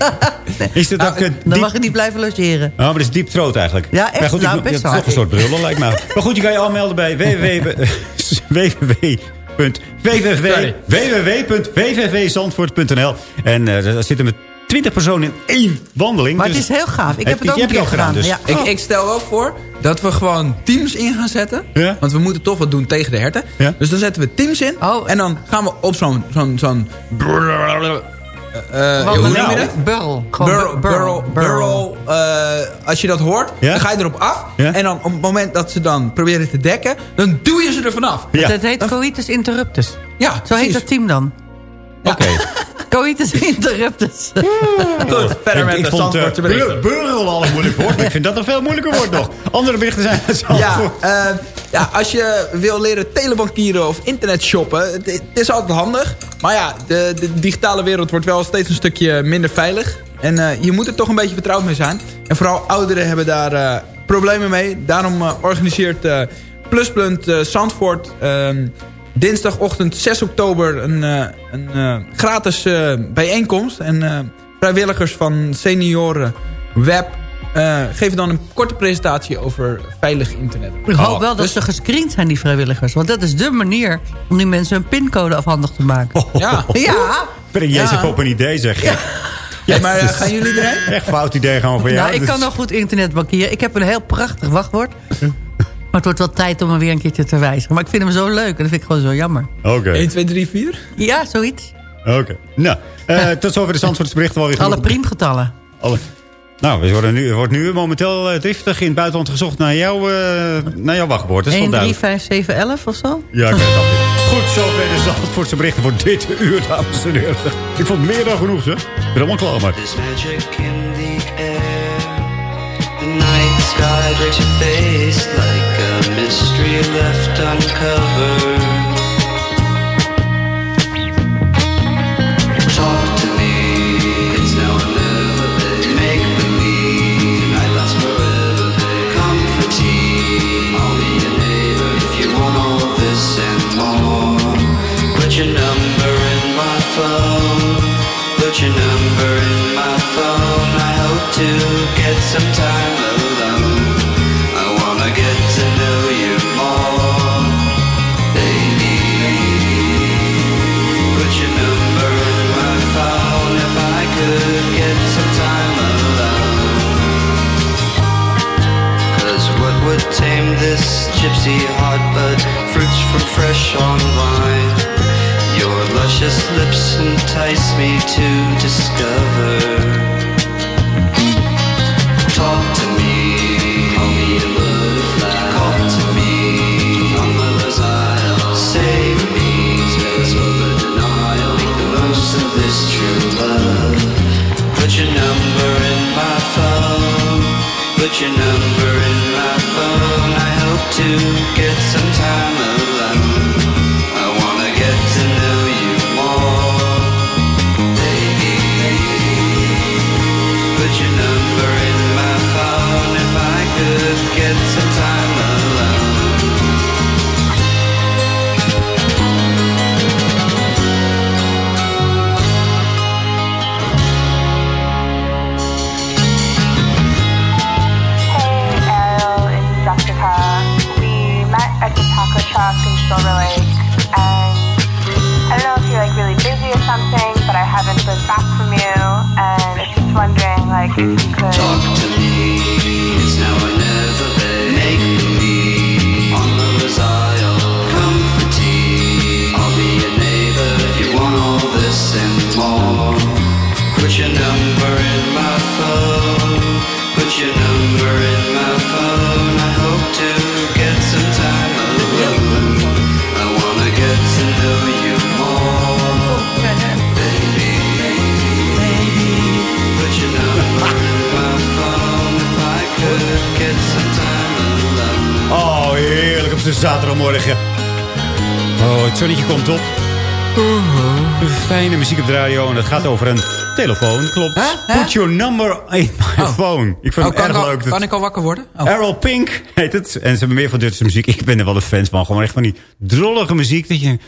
Nee. Is ook eh, Dan mag je niet blijven logeren. Oh, maar dat is diep throat eigenlijk. Ja, echt? Maar goed, Nou, ik, best toch een soort brullen, lijkt mij. Maar goed, je kan je aanmelden bij www. www. En eh, daar zitten we 20 personen in één wandeling. Maar Dus het is heel gaaf. Ik heb het ook een hebt keer al gedaan, gedaan. dus. Ja. Ik, ik stel wel voor dat we gewoon teams in gaan zetten. Ja? Want we moeten toch wat doen tegen de herten. Ja? Dus dan zetten we teams in. Oh. En dan gaan we op zo'n... zo'n zo'n eh, Wandeling. hoe noem je dat? Burl. Gewoon Burl, burl. burl, burl. eh, als je dat hoort, Ja? dan ga je erop af. Ja? En dan op het moment dat ze dan proberen te dekken, dan duw je ze er vanaf. Ja. Het heet coitus interruptus. Ja, Zo heet dat team dan. Oké. Coitus interruptus. Goed, verder met ik, ik de vond uh, Zandvoortse berichten. al een moeilijk woord. ik vind dat een veel moeilijker woord nog. Andere berichten zijn het Ja, Zandvoort. eh, ja, als je wil leren telebankieren of internet shoppen, het, het is altijd handig. Maar ja, de, de digitale wereld wordt wel steeds een stukje minder veilig. En eh, je moet er toch een beetje vertrouwd mee zijn. En vooral ouderen hebben daar eh, problemen mee. Daarom eh, organiseert eh, Pluspunt eh, Zandvoort ehm, dinsdagochtend 6 oktober een, eh, een eh, gratis eh, bijeenkomst. En eh, vrijwilligers van senioren web eh, geven dan een korte presentatie over veilig internet. Ik hoop Oh, wel dat dus- ze gescreend zijn, die vrijwilligers. Want dat is de manier om die mensen een pincode afhandig te maken. Ja. Ja. Breng jij Ja. zich op een idee, zeg. Ja. Ja, maar gaan jullie erheen? Echt fout idee gewoon van jou. Nou, ik Dus- kan nog goed internetbankieren. Ik heb een heel prachtig wachtwoord. Maar het wordt wel tijd om hem weer een keertje te wijzigen. Maar ik vind hem zo leuk en dat vind ik gewoon zo jammer. Oké, 1, 2, 3, 4. Ja, zoiets. oké. Nou, eh, tot zover de Zandvoortse berichten. Wel weer Alle priemgetallen. Alle. Nou, we worden nu, er wordt nu momenteel eh, driftig in het buitenland gezocht naar, jouw, eh, naar jouw wachtwoord. Dat is wel 1, 3, duidelijk. 5, 7, 11 of zo? Ja, ik weet het niet. Goed, zover de Zandvoortse berichten voor dit uur, dames en heren. Ik vond meer dan genoeg, zeg. Ik ben helemaal klaar maar. There's magic in the air. The night sky breaks your face like mystery left uncovered. Talk to me, it's now or never. Make believe, lasts forever. Your neighbor if you want all this and more. Put your number in my phone. Put your number in my phone. I hope to get some time ties me to zaterdagmorgen. Oh, het zonnetje komt op. Fijne muziek op de radio en het gaat over een telefoon, klopt. Put your number in my phone. Ik vond Oh, het erg al, leuk. kan ik al wakker worden? Oh. Errol Pink heet het. En ze hebben meer van Duitse muziek. Ik ben er wel een fan van. Gewoon echt van die drollige muziek. Dat je...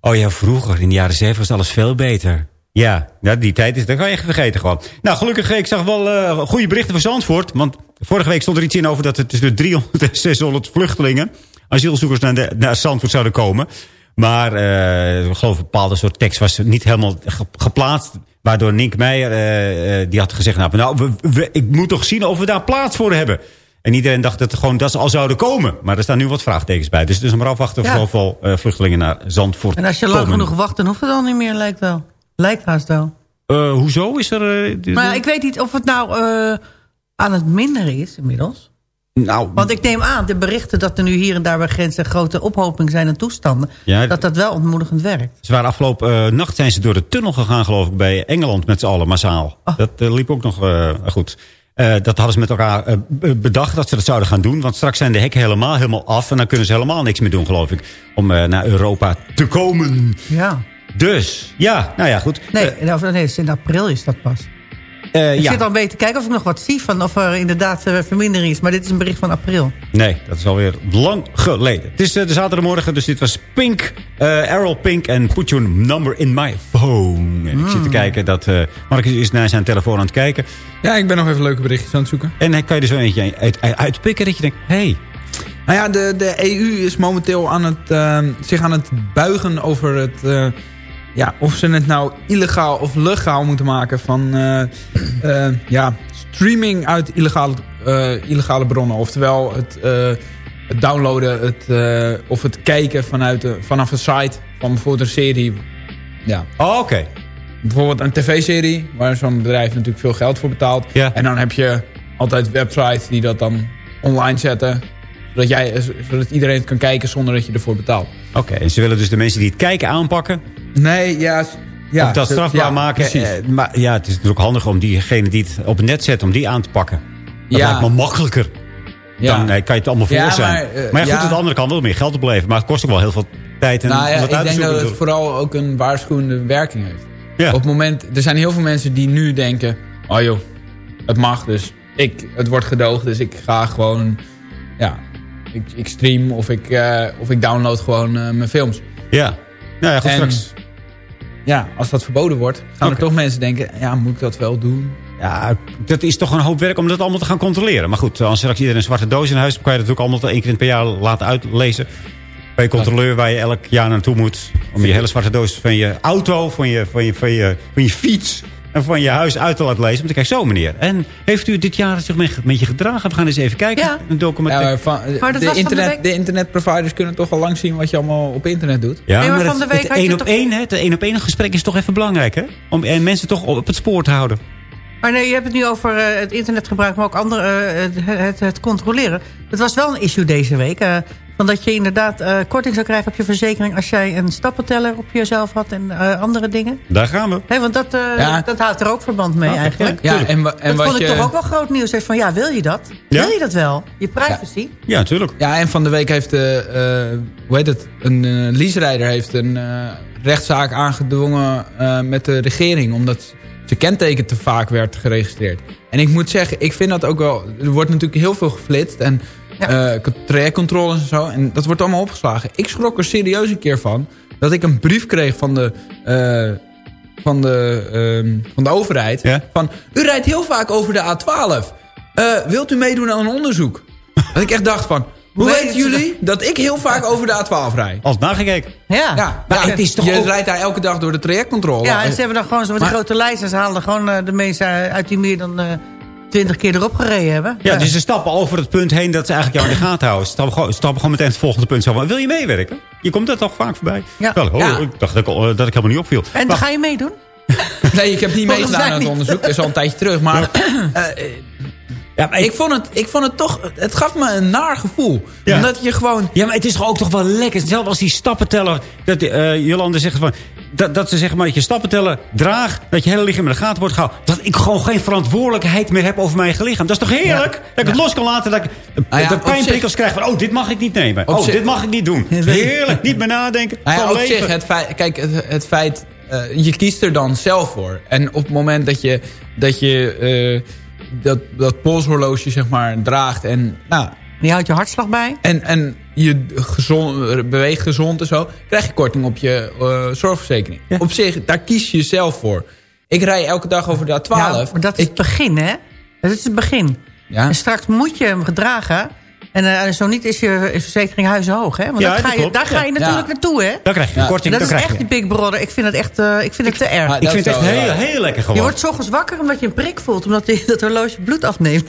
Oh ja, vroeger, in de jaren zeventig was alles veel beter. Ja, ja, die tijd is, dat kan je echt vergeten gewoon. Nou, gelukkig, ik zag wel eh, goede berichten van Zandvoort. Want vorige week stond er iets in over dat er tussen de 300 en 600 vluchtelingen... asielzoekers naar, de, naar Zandvoort zouden komen. Maar eh, ik geloof een bepaalde soort tekst was niet helemaal ge- geplaatst. Waardoor Nink Meijer, eh, eh, die had gezegd... nou, nou we- we- ik moet toch zien of we daar plaats voor hebben. En iedereen dacht dat, er gewoon, dat ze al zouden komen. Maar er staan nu wat vraagtekens bij. Dus, dus maar afwachten of Ja. er zoveel eh, vluchtelingen naar Zandvoort En als je lang komen. genoeg wacht, dan hoeft het al niet meer, lijkt wel. Lijkt haast wel. Hoezo is er... Maar ja, ik weet niet of het nou aan het minderen is inmiddels. Nou, Want ik neem aan, de berichten dat er nu hier en daar bij grenzen... grote ophoping zijn aan toestanden... Ja, dat dat wel ontmoedigend werkt. Ze waren afgelopen eh, nacht zijn ze door de tunnel gegaan, geloof ik, bij Engeland met z'n allen massaal. Dat eh, liep ook nog eh, goed. Dat hadden ze met elkaar bedacht dat ze dat zouden gaan doen. Want straks zijn de hekken helemaal, helemaal af. En dan kunnen ze helemaal niks meer doen, geloof ik. Om naar Europa te komen. Ja. Dus, ja, nou ja, goed. Nee, nou, nee, in april is dat pas. Eh, ik ja. zit al een beetje te kijken of ik nog wat zie... Van of er inderdaad eh, vermindering is. Maar dit is een bericht van april. Nee, dat is alweer lang geleden. Het is eh, de zaterdagmorgen, dus dit was Pink, eh Errol Pink en Put Your Number in My Phone. En ik zit te kijken dat eh Marcus is naar zijn telefoon aan het kijken. Ja, ik ben nog even leuke berichtjes aan het zoeken. En dan kan je er zo eentje uit, uit- uitpikken dat je denkt, hé. Hey. Nou ja, de, de EU is momenteel aan het, zich aan het buigen over het... ja, of ze het nou illegaal of legaal moeten maken van... eh, eh, ja, streaming uit illegale, eh, illegale bronnen. Oftewel het, het downloaden het, of het kijken vanuit de, vanaf een site van bijvoorbeeld een serie. Ja. Oh, oké. Bijvoorbeeld een tv-serie waar zo'n bedrijf natuurlijk veel geld voor betaalt. En dan heb je altijd websites die dat dan online zetten. Zodat, jij, zodat iedereen het kan kijken zonder dat je ervoor betaalt. Oké, en ze willen dus de mensen die het kijken aanpakken. Nee, ja... ja of dat strafbaar ja, maken. precies. Eh, maar ja, het is natuurlijk handig om diegene die het op het net zet, om die aan te pakken. Dat Ja. lijkt me makkelijker. Ja. Dan eh, kan je het allemaal voor Ja, zijn. maar, Maar, eh, ja, goed, aan de andere kant wel meer geld opleveren. Maar het kost ook wel heel veel tijd en nou ja, ik denk dat het vooral ook een waarschuwende werking heeft. Ja. Op het moment, er zijn heel veel mensen die nu denken... Oh joh, het mag dus. Ik, het wordt gedoogd, dus ik ga gewoon... Ja, ik, ik stream of ik, eh, of ik download gewoon eh, mijn films. Ja. Nou ja, goed, En- straks. Ja, als dat verboden wordt, gaan er toch mensen denken... Ja, moet ik dat wel doen? Ja, dat is toch een hoop werk om dat allemaal te gaan controleren. Maar goed, als straks iedereen een zwarte doos in huis hebt... kan je dat ook allemaal één keer per jaar laten uitlezen. Bij je controleur waar je elk jaar naartoe moet. Om je hele zwarte doos van je auto, van je, van je, van je, van je fiets... en van je huis uit te laten lezen. Om te kijken, zo meneer. En heeft u dit jaar zich met, je gedragen? We gaan eens even kijken. Ja. Een documentaire. Ja, maar van, Maar dat de, was van de internet, de internetproviders kunnen toch al lang zien... wat je allemaal op internet doet? Ja, Nee, maar maar van het, de week het had je één op één, hè, het één op één gesprek is toch even belangrijk, hè? Om en mensen toch op het spoor te houden. Maar nee, je hebt het nu over eh, het internetgebruik, maar ook andere, eh, het, het, het controleren. Het was wel een issue deze week. eh, van dat je inderdaad eh, korting zou krijgen op je verzekering... als jij een stappenteller op jezelf had en eh, andere dingen. Daar gaan we. Hè, want dat, eh, Ja. dat houdt er ook verband mee Ja, eigenlijk. Ja, en, en dat wat vond ik je... toch ook wel groot nieuws. Hè, van ja, wil je dat? Ja? Wil je dat wel? Je privacy? Ja, natuurlijk. Ja, en van de week heeft de, eh, hoe heet het, een eh, leaserijder heeft een eh, rechtszaak aangedwongen eh, met de regering. Omdat zijn kenteken te vaak werd geregistreerd. En ik moet zeggen, ik vind dat ook wel, er wordt natuurlijk heel veel geflitst. En eh, trajectcontroles en zo. En dat wordt allemaal opgeslagen. Ik schrok er serieus een keer van. Dat ik een brief kreeg van de, eh, van de, ehm, van de overheid. Van, u rijdt heel vaak over de A12. Eh, wilt u meedoen aan een onderzoek? Dat ik echt dacht van... Hoe weten jullie dat ik heel vaak over de A12 rijd? Als nagekeken. Ja. Ja, Maar ja, het is toch je ook- rijdt daar elke dag door de trajectcontrole. Ja, en ze hebben dan gewoon zo met Maar- de grote lijsten. Ze halen gewoon de mensen uit die meer dan eh, twintig keer erop gereden hebben. Ja, dus ze stappen over het punt heen dat ze eigenlijk jou in de gaten houden. Ze stappen gewoon, stappen gewoon meteen het volgende punt. Zo van, wil je meewerken? Je komt er toch vaak voorbij? Ja. Wel, oh, Ja. Ik dacht dat ik, eh, dat ik helemaal niet opviel. En dan ga je meedoen? Nee, ik heb niet meegedaan aan het niet. onderzoek. Dat is al een tijdje terug. Maar eh, eh, Ja, maar ik, vond het, ik vond het toch... Het gaf me een naar gevoel. Ja. Omdat je gewoon... Ja, maar het is toch ook toch wel lekker. Zelfs als die stappenteller... Dat, eh Jolande zegt van... dat, dat ze zeg maar dat je stappen tellen, draag, dat je hele lichaam in de gaten wordt gehouden. Dat ik gewoon geen verantwoordelijkheid meer heb over mijn eigen lichaam. Dat is toch heerlijk? Dat ik het los kan laten, dat ik Ah op pijnprikkels krijg van, oh, dit mag ik niet nemen. Oh, zich- dit mag ik niet doen. Heerlijk, niet meer nadenken. Nou ja, op leven. zich, het feit, kijk, het, het feit, eh, je kiest er dan zelf voor. En op het moment dat je dat, je, eh, dat, dat polshorloge zeg maar draagt en, nou, Je houdt je hartslag bij. en, en je gezond, beweegt gezond en zo, krijg je korting op je eh, zorgverzekering. Op zich, daar kies je zelf voor. Ik rij elke dag over de A12. Ja, maar dat is het begin, hè? Dat is het begin. Ja. En straks moet je hem gedragen. En eh, zo niet is je, is je verzekering huizenhoog, hè? Want Ja, ga je, daar ga je Ja. natuurlijk Ja. naartoe, hè? Dan krijg je een korting. dat is echt je. die Big Brother. Ik vind het echt eh, ik vind het te erg. Ah, Ik vind het echt heel, heel lekker je gewoon. wordt 's ochtends wakker omdat je een prik voelt. Omdat die, dat horloge bloed afneemt.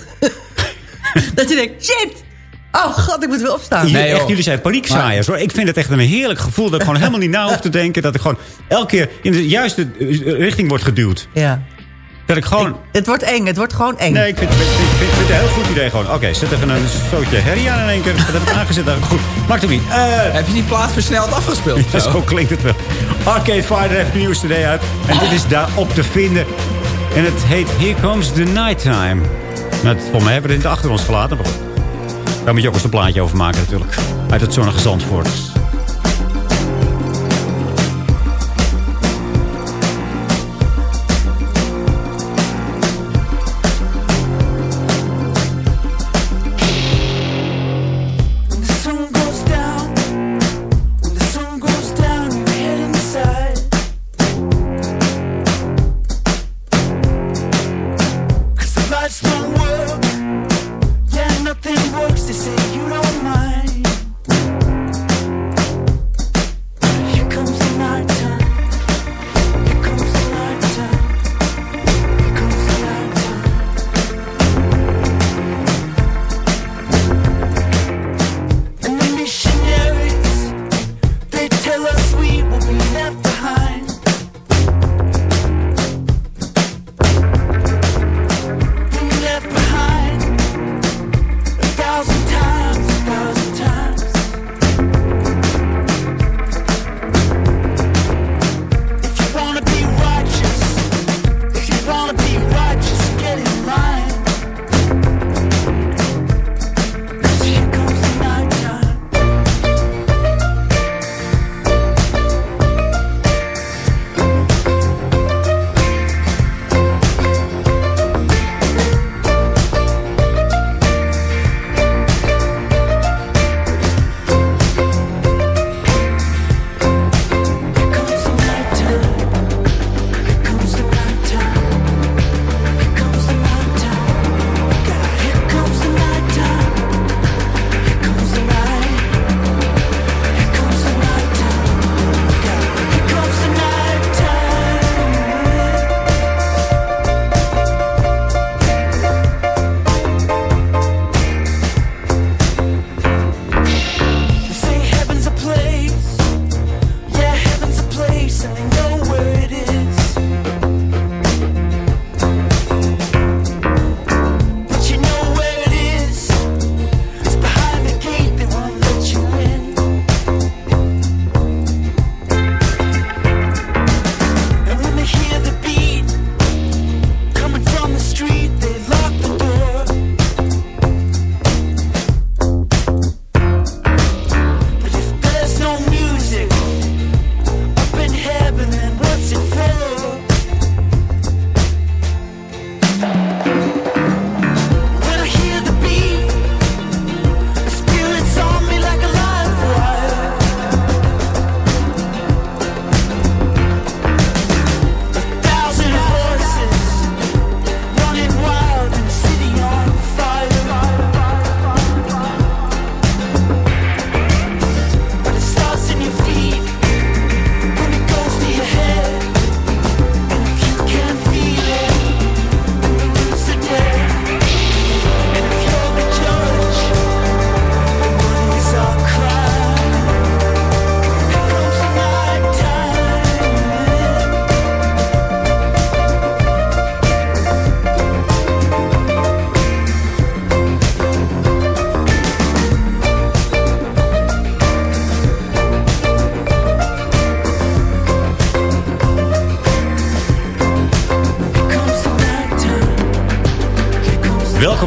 dat je denkt, shit! Oh god, ik moet weer opstaan. Jullie, Nee, echt, jullie zijn paniekzaaiers hoor. Ik vind het echt een heerlijk gevoel dat ik gewoon helemaal niet na hoef te denken. Dat ik gewoon elke keer in de juiste eh, richting word geduwd. Ja. Dat ik gewoon... Het wordt eng, het wordt gewoon eng. Nee, ik vind, ik vind, ik vind, ik vind het een heel goed idee gewoon. Oké, zet even een stootje herrie aan in één keer. Dat heb ik aangezet. Dat goed. Maakt het niet. Eh, Heb je die plaat versneld afgespeeld? zo? klinkt het wel. Arcade Fighter heeft nieuws today uit. En dit is daarop te vinden. En het heet Here Comes the Nighttime. Nou, volgens mij hebben we het in de achtergrond gelaten. Maar goed. Daar moet je ook eens een plaatje over maken natuurlijk. Uit het zonnige Zandvoort.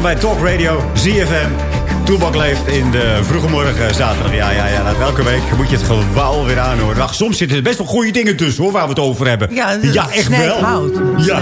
Welkom bij Talk Radio ZFM. Toebak leeft in de vroege morgen zaterdag. Ja, ja, ja. Elke week moet je het gewauw weer aanhoren. Ach, soms zitten er best wel goede dingen tussen, hoor, waar we het over hebben. Ja, echt wel. hout. Ja.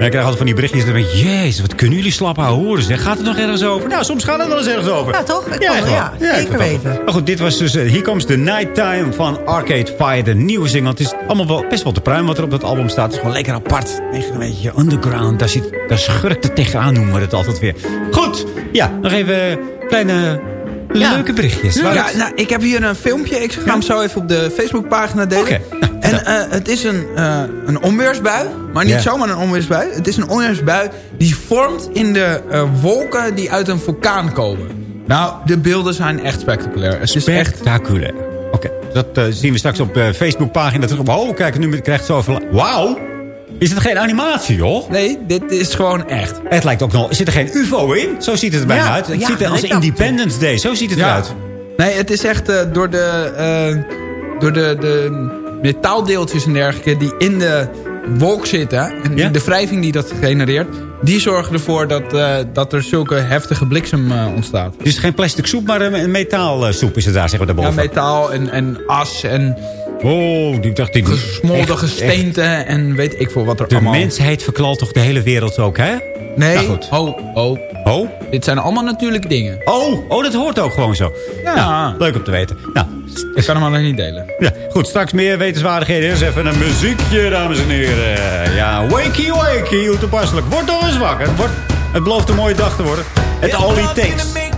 Ja, ik krijg altijd van die berichtjes. Dan denk ik, jezus, wat kunnen jullie slap houden horen, zeg. Gaat het nog ergens over? Nou, soms gaat het wel eens ergens over. Ja, toch? Ik Ja, wel. ja, echt zeker weten. Maar goed, dit was dus... eh, hier komt de Nighttime van Arcade Fire. De nieuwe single. Het is allemaal wel best wel te pruim wat er op dat album staat. Het is gewoon lekker apart. Echt een beetje underground. Daar, zit, daar schurkt het tegenaan, noemen we het altijd weer. Goed. Ja, nog even kleine leuke berichtjes. Ja, het- nou, ik heb hier een filmpje. Ik ga hem zo even op de Facebookpagina delen. Oké. En eh, het is een, eh, een onweersbui. Maar niet Ja. zomaar een onweersbui. Het is een onweersbui die vormt in de eh, wolken die uit een vulkaan komen. Nou, de beelden zijn echt spectaculair. Het is echt... Spectaculair. Oké, dat zien we straks op de Facebookpagina terug. Oh, kijk, nu krijgt zoveel... Wauw! Is het geen animatie, joh? Nee, dit is gewoon echt. Het lijkt ook nog... Zit er geen ufo in? Zo ziet het er bijna Ja, uit. Het ziet er als. Independence Day. Zo ziet het eruit. Nee, het is echt door de, door de, de metaaldeeltjes en dergelijke die in de wolk zitten. En de wrijving die dat genereert. Die zorgen ervoor dat, eh, dat er zulke heftige bliksem eh, ontstaat. Het is geen plastic soep, maar een, een metaalsoep is het daar, zeg maar, Ja, daarboven. metaal en, en as en oh, ik dacht... Die, gesmolten echt, gesteente en weet ik veel wat er De allemaal... mensheid verklalt toch de hele wereld ook, hè? Nee, Nou, goed. oh, oh. Oh? Dit zijn allemaal natuurlijke dingen. Oh, oh, dat hoort ook gewoon zo. Ja. Nou, leuk om te weten. Nou, Ik kan hem alleen niet delen. Ja, goed, straks meer wetenswaardigheden. Eerst even een muziekje, dames en heren. Ja, wakey wakey, hoe toepasselijk. Word toch eens wakker. Het, wordt, het belooft een mooie dag te worden. Het all it takes.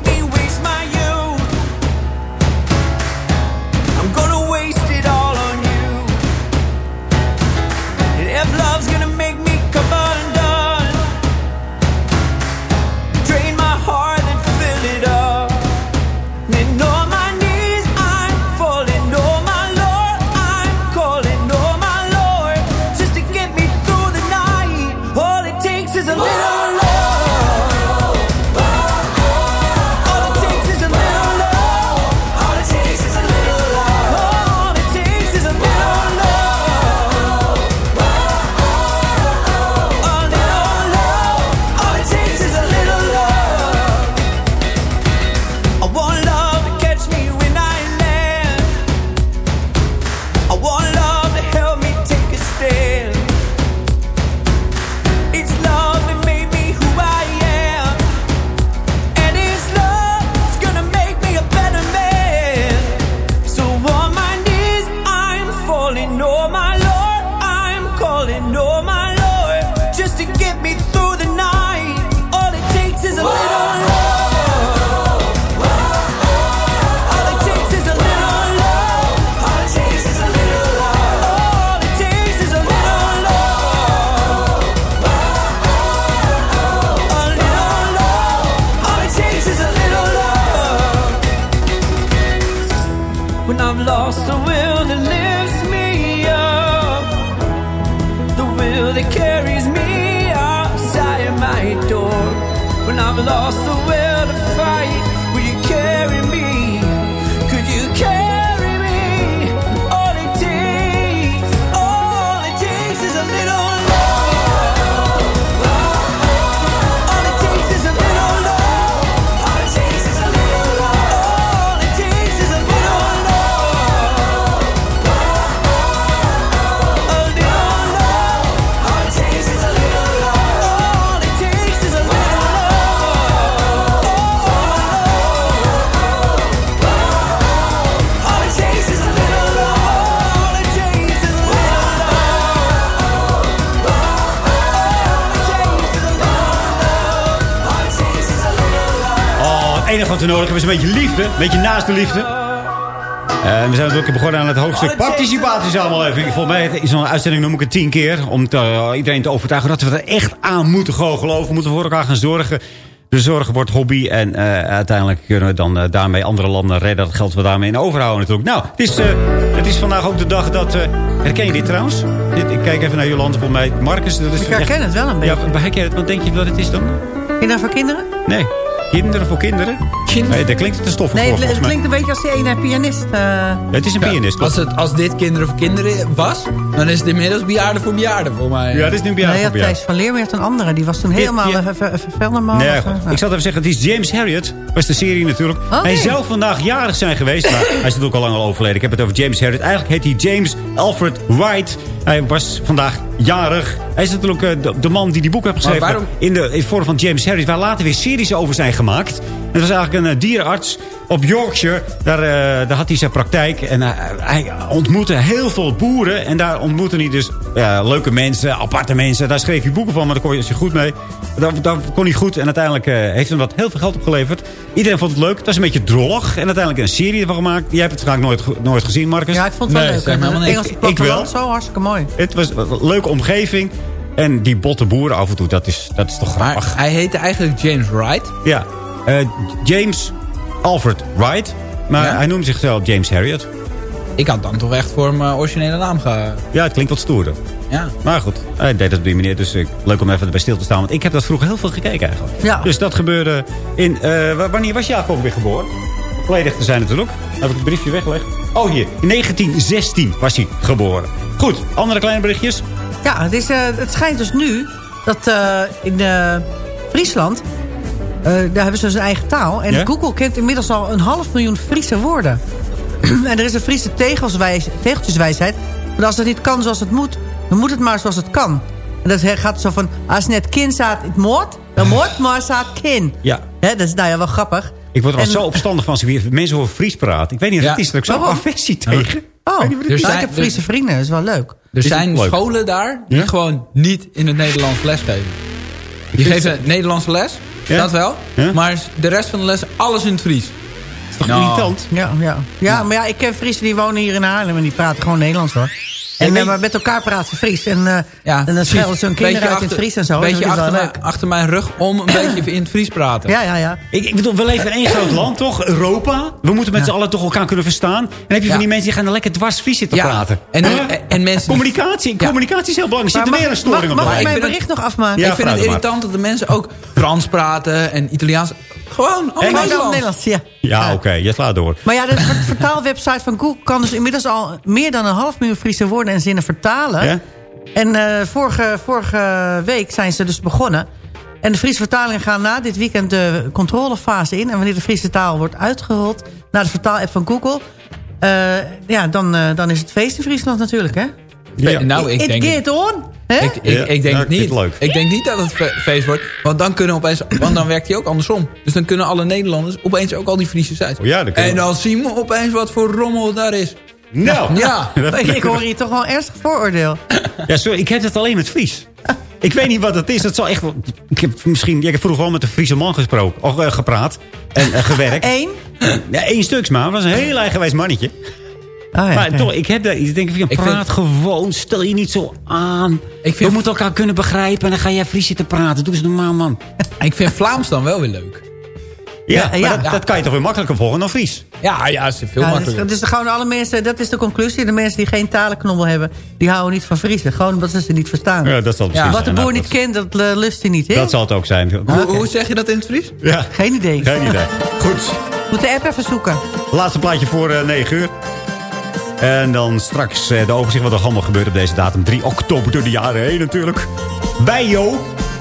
We nodig hebben is een beetje liefde. Een beetje naast de liefde. En we zijn natuurlijk begonnen aan het hoofdstuk participatie allemaal even. Volgens mij in zo'n uitzending noem ik het tien keer. Om te, eh, iedereen te overtuigen dat we er echt aan moeten goochelen. We moeten voor elkaar gaan zorgen. De zorg wordt hobby. En eh, uiteindelijk kunnen we dan eh, daarmee andere landen redden. Dat geld we daarmee in overhouden natuurlijk. Nou, het is, het is vandaag ook de dag dat... herken je dit trouwens? Dit, ik kijk even naar Jolande voor mij. Marcus, dat is Ik herken het wel een beetje. Ja, maar herken je het? Wat denk je wat het is dan? Kinderen voor kinderen? Nee, kinderen voor kinderen. Nee, daar klinkt het te stoffig Nee, voor, het, het klinkt een beetje als die ene pianist. eh. Ja, het is een pianist. Als, het, als dit kinderen voor kinderen was, dan is het inmiddels bejaarden voor bejaarden voor mij. Ja, dit is nu jou nee, ja, voor jou. Thijs van Leer heeft een andere. Die was toen helemaal ja. ver- Velderman. Nee, ik zal het even zeggen. Het is James Harriet. was de serie natuurlijk. Oh, Hij zou vandaag jarig zijn geweest. Maar hij is natuurlijk al lang al overleden. Ik heb het over James Harriet. Eigenlijk heet hij James Alfred Wright. Hij was vandaag jarig. Hij is natuurlijk eh, de, de man die die boek heeft geschreven. Maar waarom- In de, in vorm van James Harriet. Waar later weer series over zijn gemaakt. Het was eigenlijk een eh, dierenarts op Yorkshire. Daar, eh, daar had hij zijn praktijk. En eh, hij ontmoette heel veel boeren. En daar ontmoette hij dus leuke mensen, aparte mensen. Daar schreef hij boeken van, maar daar kon je je goed mee. Daar, daar kon hij goed. En uiteindelijk eh, heeft hem dat heel veel geld opgeleverd. Iedereen vond het leuk. Het was een beetje drollig. En uiteindelijk een serie ervan gemaakt. Jij hebt het waarschijnlijk nooit, nooit gezien, Marcus. Ja, ik vond het wel Nee, leuk. zeg maar niks. Engelse Ik wel. Zo hartstikke mooi. Het was een leuke omgeving. En die botte boeren af en toe, dat is, dat is toch Maar grappig. hij heette eigenlijk James Wright. Ja, James Alfred Wright. Maar Ja? hij noemde zichzelf James Harriet. Ik had dan toch echt voor mijn originele naam ge... Ja, het klinkt wat stoerder. Ja. Maar goed, hij deed dat op die manier. Dus eh, leuk om even bij stil te staan. Want ik heb dat vroeger heel veel gekeken eigenlijk. Ja. Dus dat gebeurde in... eh, wa- wanneer was Jacob weer geboren? Volledig te zijn natuurlijk. Dan heb ik het briefje weggelegd. Oh, hier. In 1916 was hij geboren. Goed, andere kleine berichtjes. Ja, het, is, eh, het schijnt dus nu dat eh, in eh, Friesland... eh, daar hebben ze dus een eigen taal. En? Google kent inmiddels al een half miljoen Friese woorden. en er is een Friese tegelswijs, tegeltjeswijsheid. Want als het niet kan zoals het moet, dan moet het maar zoals het kan. En dat gaat zo van, als net kind staat het moord, dan moord maar staat kin. Ja. Hè, dat is nou ja wel grappig. Ik word er al En- zo opstandig van als ik weer mensen horen Fries praten. Ik weet niet of Ja. het is dat ik zo'n aversie tegen. Oh, het dus is? ik heb Friese vrienden, dat is wel leuk. Er zijn leuk. scholen daar die Ja? gewoon niet in het Nederlands lesgeven. Die geven Nederlandse les, Ja? dat wel. Ja? Maar de rest van de les, alles in het Fries. is toch Nou. irritant? Ja, ja. ja, maar ja, ik ken Friesen die wonen hier in Haarlem en die praten gewoon Nederlands hoor. En, maar met elkaar praten Fries. En, eh, Ja, en dan schelden ze hun kinderen Beetje uit in het achter- Fries en zo. Beetje is wel achter, leuk. mijn, achter mijn rug om een beetje in het Fries praten. Ja, ja, ja. Ik, ik bedoel, we leven in één groot land, toch? Europa. We moeten met z'n allen toch elkaar kunnen verstaan. Dan heb je Ja. van die mensen die gaan er lekker dwars Fries zitten Ja, praten. en- Huh? en- en mensen- Communicatie, Ja. communicatie is heel belangrijk. Er zit er weer een storing mag, op mag ik mijn bericht nog afmaken? Ja, ik vind het irritant dat de mensen ook Frans praten en Italiaans. Gewoon allemaal dan Nederlands. Ja. Ja, oké. Je slaat door. Maar ja, de ver- vertaalwebsite van Google kan dus inmiddels al meer dan een half miljoen Friese woorden en zinnen vertalen. Ja? En eh, vorige, vorige week zijn ze dus begonnen. En de Friese vertalingen gaan na dit weekend de controlefase in. En wanneer de Friese taal wordt uitgerold naar de vertaalapp van Google... eh, ja, dan, eh, dan is het feest in Friesland natuurlijk, hè? Ja. Nou, ik It denk, get on, hè? ik, ik, Ja, ik denk nou, niet. het leuk. Ik denk niet dat het fe- feest wordt. Want dan kunnen opeens. Want dan werkt hij ook andersom. Dus dan kunnen alle Nederlanders opeens ook al die Friese zijn. Oh ja, en dan zien we opeens wat voor rommel daar is. Nou. Ja. ik, ik hoor hier toch wel een ernstig vooroordeel. Ja, sorry, ik heb het alleen met Fries. Ik weet niet wat het is. Het zal echt wel... Ik heb misschien... Ik heb vroeger wel met een Friese man gesproken. Of eh, gepraat. En eh, gewerkt. Eén? Ja, één stuks maar. Dat was een heel eigenwijs mannetje. Ja, Maar toch, ik heb daar iets. Ik denk Ik praat vind- gewoon. Stel je niet zo aan. Ik vind- We moeten elkaar kunnen begrijpen. En dan ga jij Fries zitten praten. Doe eens normaal, man. Ik vind Vlaams dan wel weer leuk. Ja, Ja, maar ja. dat, dat kan je toch weer makkelijker volgen dan Fries. Ja, ja, is veel Ja, dus, makkelijker. dus gewoon alle mensen, dat is de conclusie. De mensen die geen talenknobbel hebben, die houden niet van Friese. Gewoon omdat ze ze niet verstaan. Ja, dat zal Ja. Wat de boer niet kent, dat eh, lust hij niet. Hè? Dat zal het ook zijn. Hoe, hoe zeg je dat in het Fries? Ja, Geen idee. geen idee. Goed. Moet de app even zoeken. Laatste plaatje voor eh, 9 uur. En dan straks eh, de overzicht wat er allemaal gebeurt op deze datum. 3 oktober door de jaren heen natuurlijk. Bijo.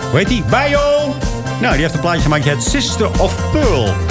Hoe heet die? Bijo. Nou, die heeft een plaatje gemaakt. Het Sister of Pearl.